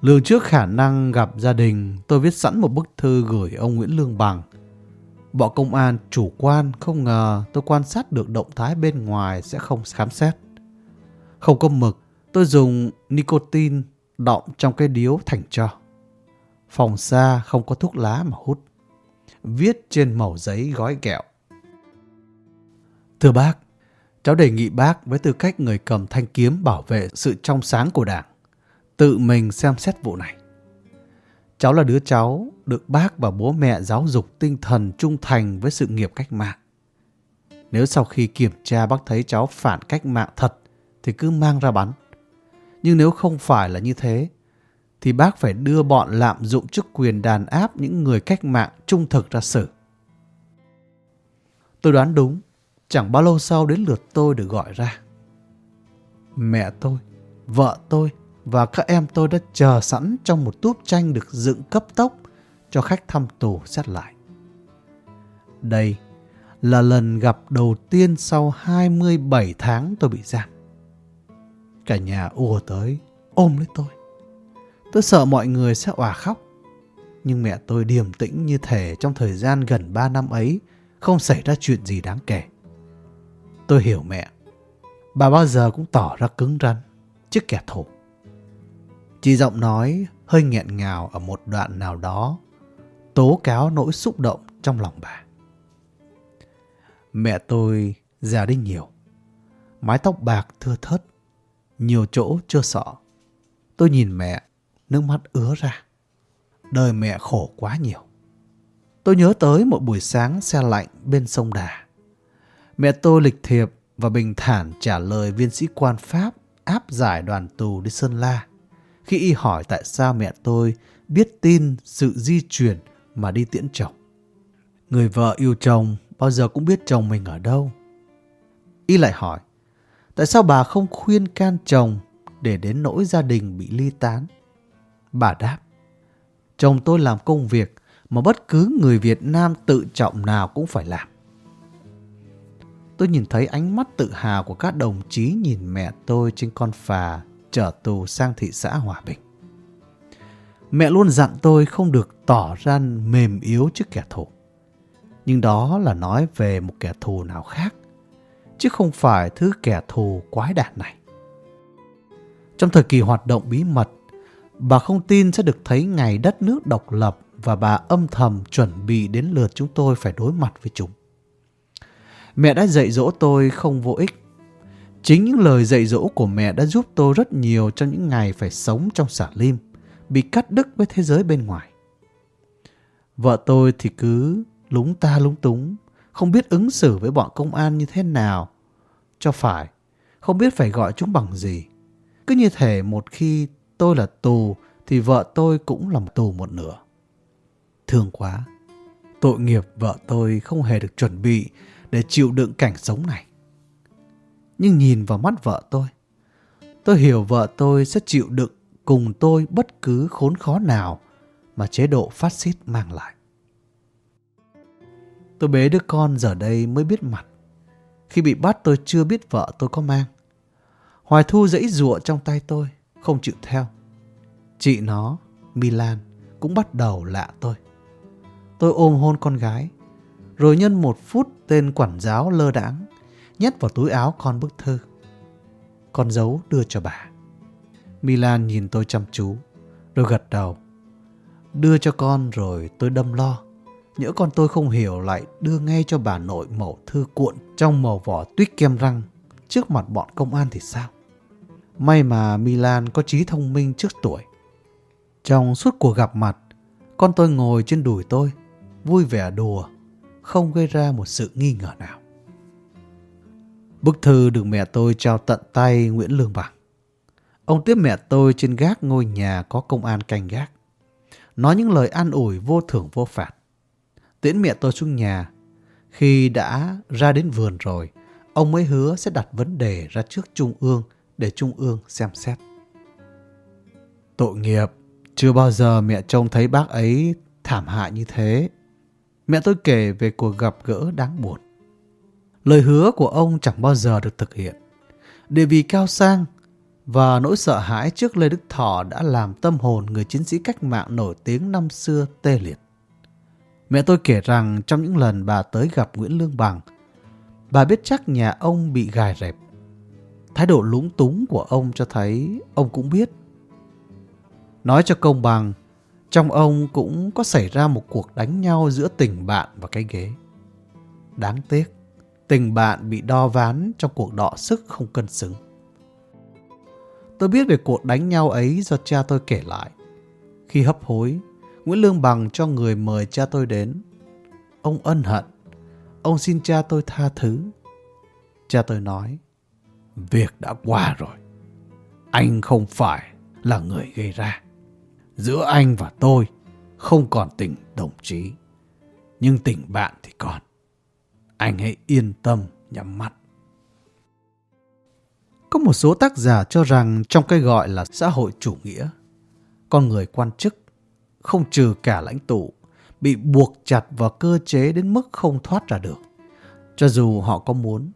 Lường trước khả năng gặp gia đình, tôi viết sẵn một bức thư gửi ông Nguyễn Lương Bằng – Bộ công an chủ quan không ngờ tôi quan sát được động thái bên ngoài sẽ không khám xét. Không có mực, tôi dùng nicotine đọng trong cái điếu thành cho. Phòng xa không có thuốc lá mà hút. Viết trên mẩu giấy gói kẹo. Thưa bác, cháu đề nghị bác với tư cách người cầm thanh kiếm bảo vệ sự trong sáng của đảng, tự mình xem xét vụ này. Cháu là đứa cháu được bác và bố mẹ giáo dục tinh thần trung thành với sự nghiệp cách mạng. Nếu sau khi kiểm tra bác thấy cháu phản cách mạng thật thì cứ mang ra bắn. Nhưng nếu không phải là như thế thì bác phải đưa bọn lạm dụng chức quyền đàn áp những người cách mạng trung thực ra xử. Tôi đoán đúng, chẳng bao lâu sau đến lượt tôi được gọi ra. Mẹ tôi, vợ tôi và các em tôi đã chờ sẵn trong một túp tranh được dựng cấp tốc cho khách thăm tù xét lại. Đây là lần gặp đầu tiên sau 27 tháng tôi bị giam. Cả nhà ùa tới, ôm lấy tôi. Tôi sợ mọi người sẽ òa khóc. Nhưng mẹ tôi điềm tĩnh như thể trong thời gian gần 3 năm ấy không xảy ra chuyện gì đáng kể. Tôi hiểu mẹ. Bà bao giờ cũng tỏ ra cứng rắn trước kẻ thù. Chỉ giọng nói hơi nghẹn ngào ở một đoạn nào đó tố cáo nỗi xúc động trong lòng bà. Mẹ tôi già đi nhiều. Mái tóc bạc thưa thớt, nhiều chỗ chưa sọ. Tôi nhìn mẹ, nước mắt ứa ra. Đời mẹ khổ quá nhiều. Tôi nhớ tới một buổi sáng xe lạnh bên sông Đà. Mẹ tôi lịch thiệp và bình thản trả lời viên sĩ quan Pháp áp giải đoàn tù đi Sơn La. Khi y hỏi tại sao mẹ tôi biết tin sự di chuyển mà đi tiễn chồng. Người vợ yêu chồng bao giờ cũng biết chồng mình ở đâu. Y lại hỏi, tại sao bà không khuyên can chồng để đến nỗi gia đình bị ly tán? Bà đáp, chồng tôi làm công việc mà bất cứ người Việt Nam tự trọng nào cũng phải làm. Tôi nhìn thấy ánh mắt tự hào của các đồng chí nhìn mẹ tôi trên con phà trở tù sang thị xã Hòa Bình. Mẹ luôn dặn tôi không được tỏ ra mềm yếu trước kẻ thù. Nhưng đó là nói về một kẻ thù nào khác, chứ không phải thứ kẻ thù quái đản này. Trong thời kỳ hoạt động bí mật, bà không tin sẽ được thấy ngày đất nước độc lập và bà âm thầm chuẩn bị đến lượt chúng tôi phải đối mặt với chúng. Mẹ đã dạy dỗ tôi không vô ích. Chính những lời dạy dỗ của mẹ đã giúp tôi rất nhiều trong những ngày phải sống trong xả lim, bị cắt đứt với thế giới bên ngoài. Vợ tôi thì cứ lúng ta lúng túng, không biết ứng xử với bọn công an như thế nào. Cho phải, không biết phải gọi chúng bằng gì. Cứ như thể một khi tôi là tù thì vợ tôi cũng là một tù một nửa. Thương quá, tội nghiệp vợ tôi không hề được chuẩn bị để chịu đựng cảnh sống này. Nhưng nhìn vào mắt vợ tôi, tôi hiểu vợ tôi sẽ chịu đựng cùng tôi bất cứ khốn khó nào mà chế độ phát xít mang lại. Tôi bế đứa con giờ đây mới biết mặt. Khi bị bắt tôi chưa biết vợ tôi có mang. Hoài Thu dãy rụa trong tay tôi, không chịu theo. Chị nó, Milan, cũng bắt đầu lạ tôi. Tôi ôm hôn con gái, rồi nhân một phút tên quản giáo lơ đãng nhét vào túi áo con bức thư. Con dấu đưa cho bà. Milan nhìn tôi chăm chú, rồi gật đầu. Đưa cho con rồi tôi đâm lo. Nhỡ con tôi không hiểu lại đưa ngay cho bà nội mẫu thư cuộn trong màu vỏ tuyết kem răng trước mặt bọn công an thì sao? May mà Milan có trí thông minh trước tuổi. Trong suốt cuộc gặp mặt, con tôi ngồi trên đùi tôi, vui vẻ đùa, không gây ra một sự nghi ngờ nào. Bức thư được mẹ tôi trao tận tay Nguyễn Lương Bằng. Ông tiếp mẹ tôi trên gác ngôi nhà có công an canh gác. Nói những lời an ủi vô thưởng vô phạt. Tiễn mẹ tôi xuống nhà. Khi đã ra đến vườn rồi, ông mới hứa sẽ đặt vấn đề ra trước Trung ương để Trung ương xem xét. Tội nghiệp, chưa bao giờ mẹ trông thấy bác ấy thảm hại như thế. Mẹ tôi kể về cuộc gặp gỡ đáng buồn. Lời hứa của ông chẳng bao giờ được thực hiện. Địa vị cao sang và nỗi sợ hãi trước Lê Đức Thọ đã làm tâm hồn người chiến sĩ cách mạng nổi tiếng năm xưa tê liệt. Mẹ tôi kể rằng trong những lần bà tới gặp Nguyễn Lương Bằng, bà biết chắc nhà ông bị gài rẹp. Thái độ lúng túng của ông cho thấy ông cũng biết. Nói cho công bằng, trong ông cũng có xảy ra một cuộc đánh nhau giữa tình bạn và cái ghế. Đáng tiếc, tình bạn bị đo ván trong cuộc đọ sức không cân xứng. Tôi biết về cuộc đánh nhau ấy do cha tôi kể lại. Khi hấp hối, Nguyễn Lương Bằng cho người mời cha tôi đến. Ông ân hận. Ông xin cha tôi tha thứ. Cha tôi nói, việc đã qua rồi. Anh không phải là người gây ra. Giữa anh và tôi không còn tình đồng chí. Nhưng tình bạn thì còn. Anh hãy yên tâm nhắm mắt. Có một số tác giả cho rằng trong cái gọi là xã hội chủ nghĩa, con người quan chức, không trừ cả lãnh tụ, bị buộc chặt vào cơ chế đến mức không thoát ra được, cho dù họ có muốn.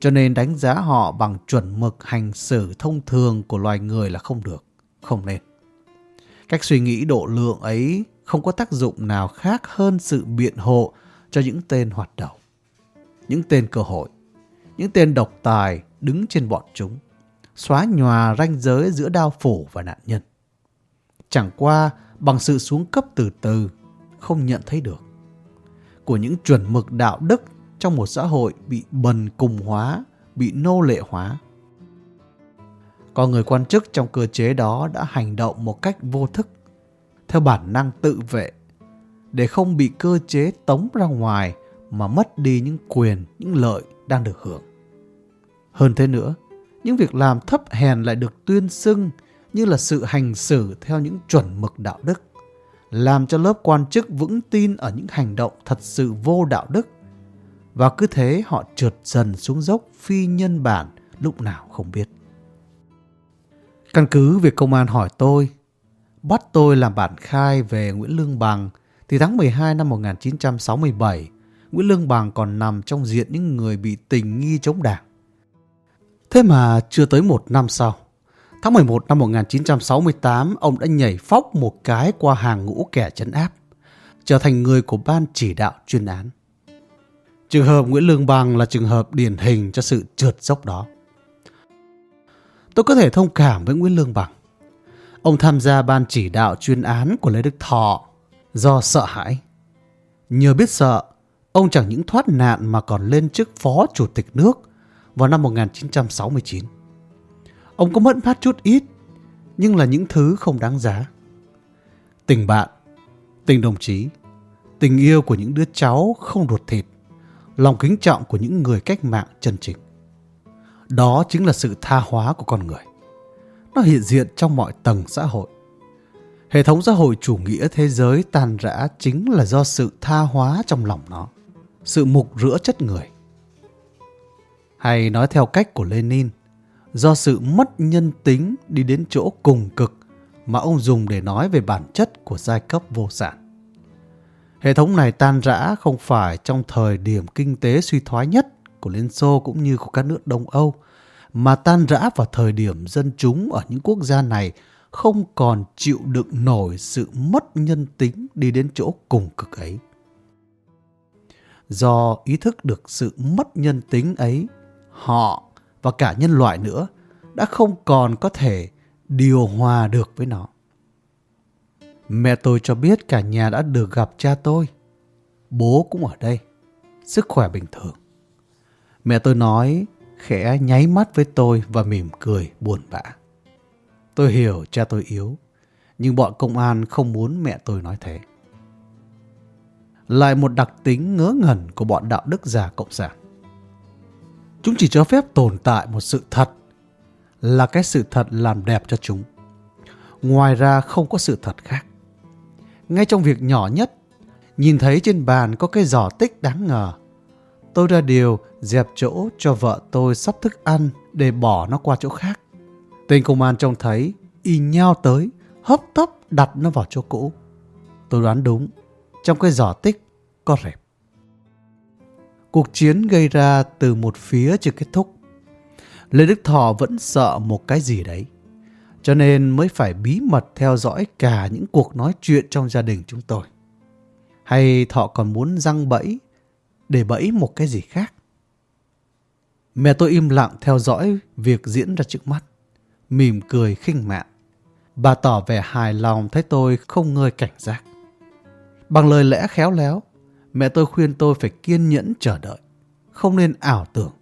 Cho nên đánh giá họ bằng chuẩn mực hành xử thông thường của loài người là không được, không nên. Cách suy nghĩ độ lượng ấy không có tác dụng nào khác hơn sự biện hộ cho những tên hoạt động, những tên cơ hội, những tên độc tài đứng trên bọn chúng, xóa nhòa ranh giới giữa đao phủ và nạn nhân. Chẳng qua bằng sự xuống cấp từ từ, không nhận thấy được. Của những chuẩn mực đạo đức trong một xã hội bị bần cùng hóa, bị nô lệ hóa. Có người quan chức trong cơ chế đó đã hành động một cách vô thức, theo bản năng tự vệ, để không bị cơ chế tống ra ngoài mà mất đi những quyền, những lợi đang được hưởng. Hơn thế nữa, những việc làm thấp hèn lại được tuyên xưng như là sự hành xử theo những chuẩn mực đạo đức, làm cho lớp quan chức vững tin ở những hành động thật sự vô đạo đức. Và cứ thế họ trượt dần xuống dốc phi nhân bản lúc nào không biết. Căn cứ việc công an hỏi tôi, bắt tôi làm bản khai về Nguyễn Lương Bằng thì tháng 12 năm 1967, Nguyễn Lương Bằng còn nằm trong diện những người bị tình nghi chống đảng. Thế mà chưa tới một năm sau, tháng 11 năm 1968, ông đã nhảy phóc một cái qua hàng ngũ kẻ chấn áp, trở thành người của ban chỉ đạo chuyên án. Trường hợp Nguyễn Lương Bằng là trường hợp điển hình cho sự trượt dốc đó. Tôi có thể thông cảm với Nguyễn Lương Bằng. Ông tham gia ban chỉ đạo chuyên án của Lê Đức Thọ do sợ hãi. Nhờ biết sợ, ông chẳng những thoát nạn mà còn lên chức phó chủ tịch nước vào năm 1969. Ông có mất mát chút ít, nhưng là những thứ không đáng giá. Tình bạn, tình đồng chí, tình yêu của những đứa cháu không ruột thịt, lòng kính trọng của những người cách mạng chân chính. Đó chính là sự tha hóa của con người. Nó hiện diện trong mọi tầng xã hội. Hệ thống xã hội chủ nghĩa thế giới tàn rã chính là do sự tha hóa trong lòng nó, sự mục rửa chất người. Hay nói theo cách của Lenin, do sự mất nhân tính đi đến chỗ cùng cực mà ông dùng để nói về bản chất của giai cấp vô sản. Hệ thống này tan rã không phải trong thời điểm kinh tế suy thoái nhất của Liên Xô cũng như của các nước Đông Âu, mà tan rã vào thời điểm dân chúng ở những quốc gia này không còn chịu đựng nổi sự mất nhân tính đi đến chỗ cùng cực ấy. Do ý thức được sự mất nhân tính ấy, họ và cả nhân loại nữa đã không còn có thể điều hòa được với nó. Mẹ tôi cho biết cả nhà đã được gặp cha tôi. Bố cũng ở đây, sức khỏe bình thường. Mẹ tôi nói khẽ nháy mắt với tôi và mỉm cười buồn bã. Tôi hiểu cha tôi yếu, nhưng bọn công an không muốn mẹ tôi nói thế. Lại một đặc tính ngớ ngẩn của bọn đạo đức giả cộng sản. Chúng chỉ cho phép tồn tại một sự thật là cái sự thật làm đẹp cho chúng. Ngoài ra không có sự thật khác. Ngay trong việc nhỏ nhất, nhìn thấy trên bàn có cái giỏ tích đáng ngờ. Tôi ra điều dẹp chỗ cho vợ tôi sắp thức ăn để bỏ nó qua chỗ khác. Tên công an trông thấy, y nhau tới, hấp tấp đặt nó vào chỗ cũ. Tôi đoán đúng, trong cái giỏ tích có rệp. Cuộc chiến gây ra từ một phía chưa kết thúc. Lê Đức Thọ vẫn sợ một cái gì đấy. Cho nên mới phải bí mật theo dõi cả những cuộc nói chuyện trong gia đình chúng tôi. Hay Thọ còn muốn răng bẫy để bẫy một cái gì khác? Mẹ tôi im lặng theo dõi việc diễn ra trước mắt, mỉm cười khinh mạn. Bà tỏ vẻ hài lòng thấy tôi không ngơi cảnh giác. Bằng lời lẽ khéo léo, mẹ tôi khuyên tôi phải kiên nhẫn chờ đợi, không nên ảo tưởng.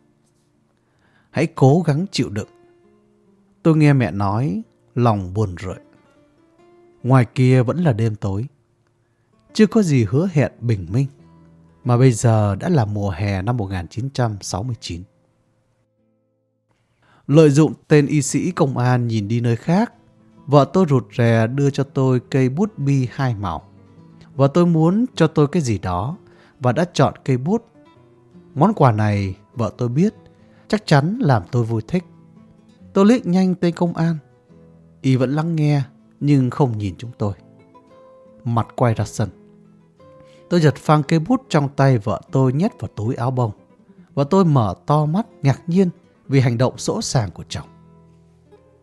Hãy cố gắng chịu đựng. Tôi nghe mẹ nói, lòng buồn rợi. Ngoài kia vẫn là đêm tối. Chưa có gì hứa hẹn bình minh, mà bây giờ đã là mùa hè năm 1969. Lợi dụng tên y sĩ công an nhìn đi nơi khác, vợ tôi rụt rè đưa cho tôi cây bút bi hai màu. Và tôi muốn cho tôi cái gì đó và đã chọn cây bút. Món quà này vợ tôi biết, chắc chắn làm tôi vui thích. Tôi liếc nhanh tên công an. Y vẫn lắng nghe, nhưng không nhìn chúng tôi. Mặt quay ra sân. Tôi giật phăng cây bút trong tay vợ tôi nhét vào túi áo bông. Và tôi mở to mắt ngạc nhiên vì hành động sỗ sàng của chồng.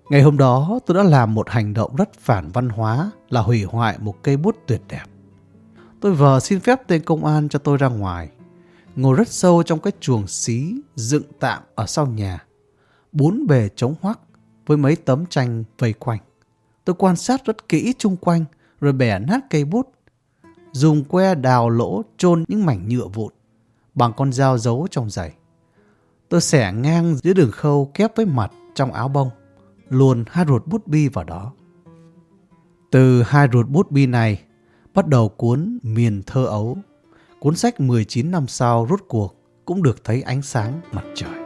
Ngày hôm đó, tôi đã làm một hành động rất phản văn hóa là hủy hoại một cây bút tuyệt đẹp. Tôi vờ xin phép tên công an cho tôi ra ngoài. ngồi rất sâu trong cái chuồng xí dựng tạm ở sau nhà. Bốn bề trống hoắc với mấy tấm tranh vây quanh. Tôi quan sát rất kỹ chung quanh rồi bẻ nát cây bút. Dùng que đào lỗ chôn những mảnh nhựa vụn bằng con dao giấu trong giày. Tôi xẻ ngang dưới đường khâu kép với mặt trong áo bông, luồn hai ruột bút bi vào đó. Từ hai ruột bút bi này, bắt đầu cuốn Miền thơ ấu. Cuốn sách 19 năm sau rốt cuộc cũng được thấy ánh sáng mặt trời.